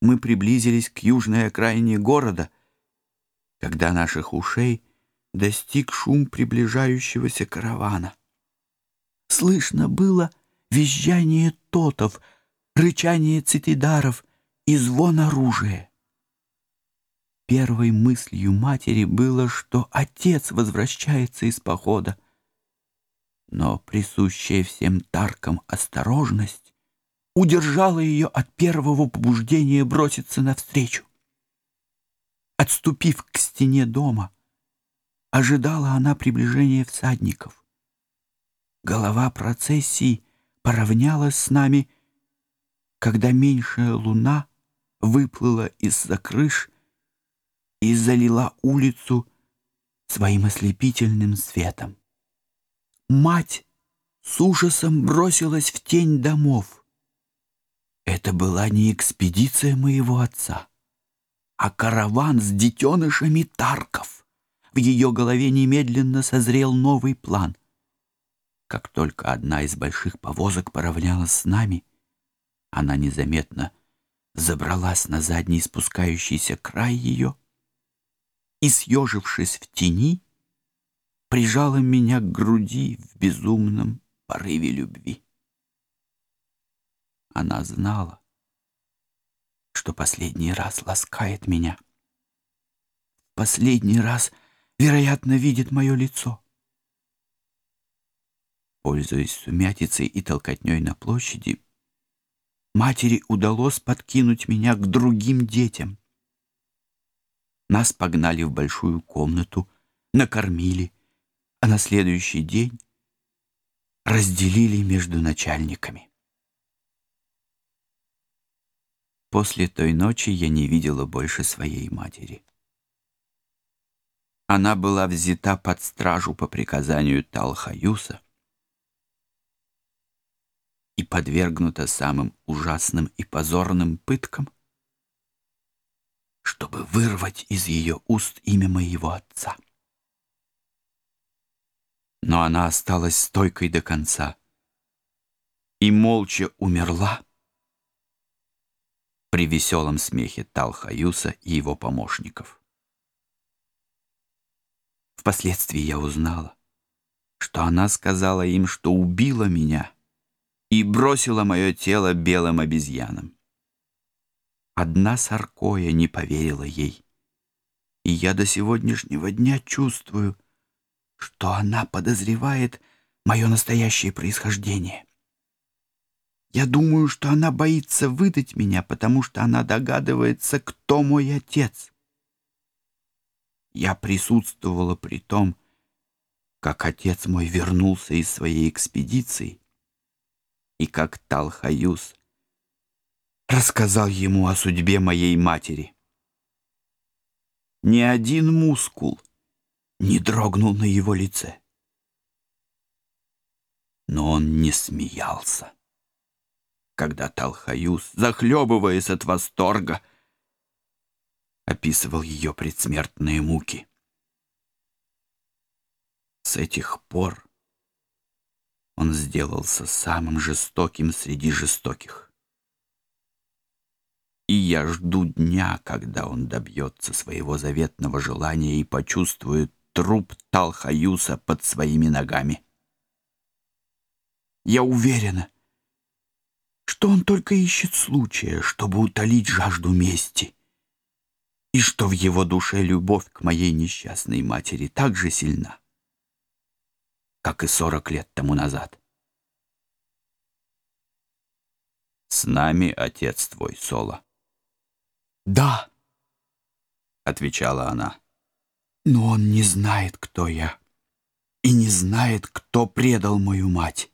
мы приблизились к южной окраине города, когда наших ушей достиг шум приближающегося каравана. Слышно было визжание тотов, рычание цитидаров и звон оружия. Первой мыслью матери было, что отец возвращается из похода, но присущая всем таркам осторожность удержала ее от первого побуждения броситься навстречу. Отступив к стене дома, ожидала она приближения всадников. Голова процессии поравнялась с нами, когда меньшая луна выплыла из-за крыш и залила улицу своим ослепительным светом. Мать с ужасом Это была не экспедиция моего отца, а караван с детенышами Тарков. В ее голове немедленно созрел новый план. Как только одна из больших повозок поравнялась с нами, она незаметно забралась на задний спускающийся край ее и, съежившись в тени, прижала меня к груди в безумном порыве любви она знала, что последний раз ласкает меня. Последний раз, вероятно, видит мое лицо. Пользуясь сумятицей и толкотней на площади, матери удалось подкинуть меня к другим детям. Нас погнали в большую комнату, накормили, а на следующий день разделили между начальниками. После той ночи я не видела больше своей матери. Она была взята под стражу по приказанию Талхаюса и подвергнута самым ужасным и позорным пыткам, чтобы вырвать из ее уст имя моего отца. Но она осталась стойкой до конца и молча умерла, при веселом смехе Талхаюса и его помощников. Впоследствии я узнала, что она сказала им, что убила меня и бросила мое тело белым обезьянам. Одна саркоя не поверила ей, и я до сегодняшнего дня чувствую, что она подозревает мое настоящее происхождение. Я думаю, что она боится выдать меня, потому что она догадывается, кто мой отец. Я присутствовала при том, как отец мой вернулся из своей экспедиции, и как Талхаюс рассказал ему о судьбе моей матери. Ни один мускул не дрогнул на его лице. Но он не смеялся когда Талхаюс, захлебываясь от восторга, описывал ее предсмертные муки. С этих пор он сделался самым жестоким среди жестоких. И я жду дня, когда он добьется своего заветного желания и почувствует труп Талхаюса под своими ногами. Я уверена — что он только ищет случая, чтобы утолить жажду мести. И что в его душе любовь к моей несчастной матери так же сильна, как и сорок лет тому назад. «С нами отец твой, Соло». «Да», — отвечала она, — «но он не знает, кто я, и не знает, кто предал мою мать».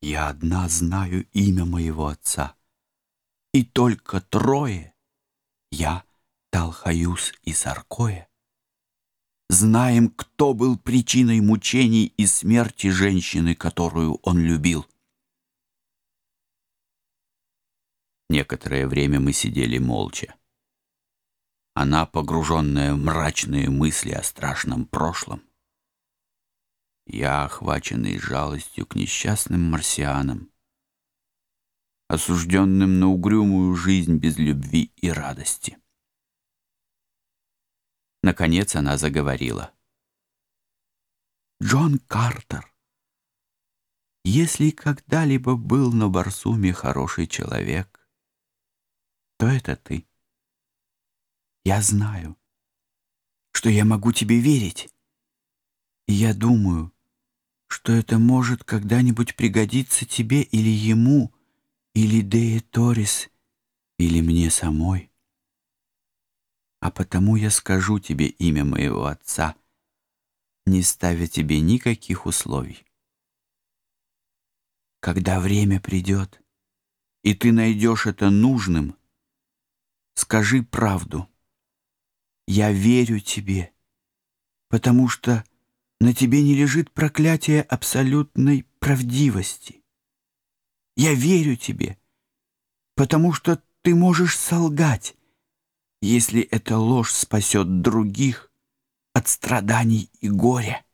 Я одна знаю имя моего отца. И только трое, я, Талхаюс и Саркоя, знаем, кто был причиной мучений и смерти женщины, которую он любил. Некоторое время мы сидели молча. Она, погруженная в мрачные мысли о страшном прошлом, я, охваченный жалостью к несчастным марсианам, осужденным на угрюмую жизнь без любви и радости. Наконец она заговорила. «Джон Картер, если когда-либо был на Барсуме хороший человек, то это ты. Я знаю, что я могу тебе верить, и я думаю, что это может когда-нибудь пригодиться тебе или ему, или Дея Торис, или мне самой. А потому я скажу тебе имя моего отца, не ставя тебе никаких условий. Когда время придет, и ты найдешь это нужным, скажи правду. Я верю тебе, потому что на тебе не лежит проклятие абсолютной правдивости. Я верю тебе, потому что ты можешь солгать, если эта ложь спасет других от страданий и горя.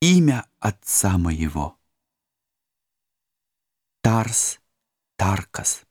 Имя отца моего — Тарс Таркас.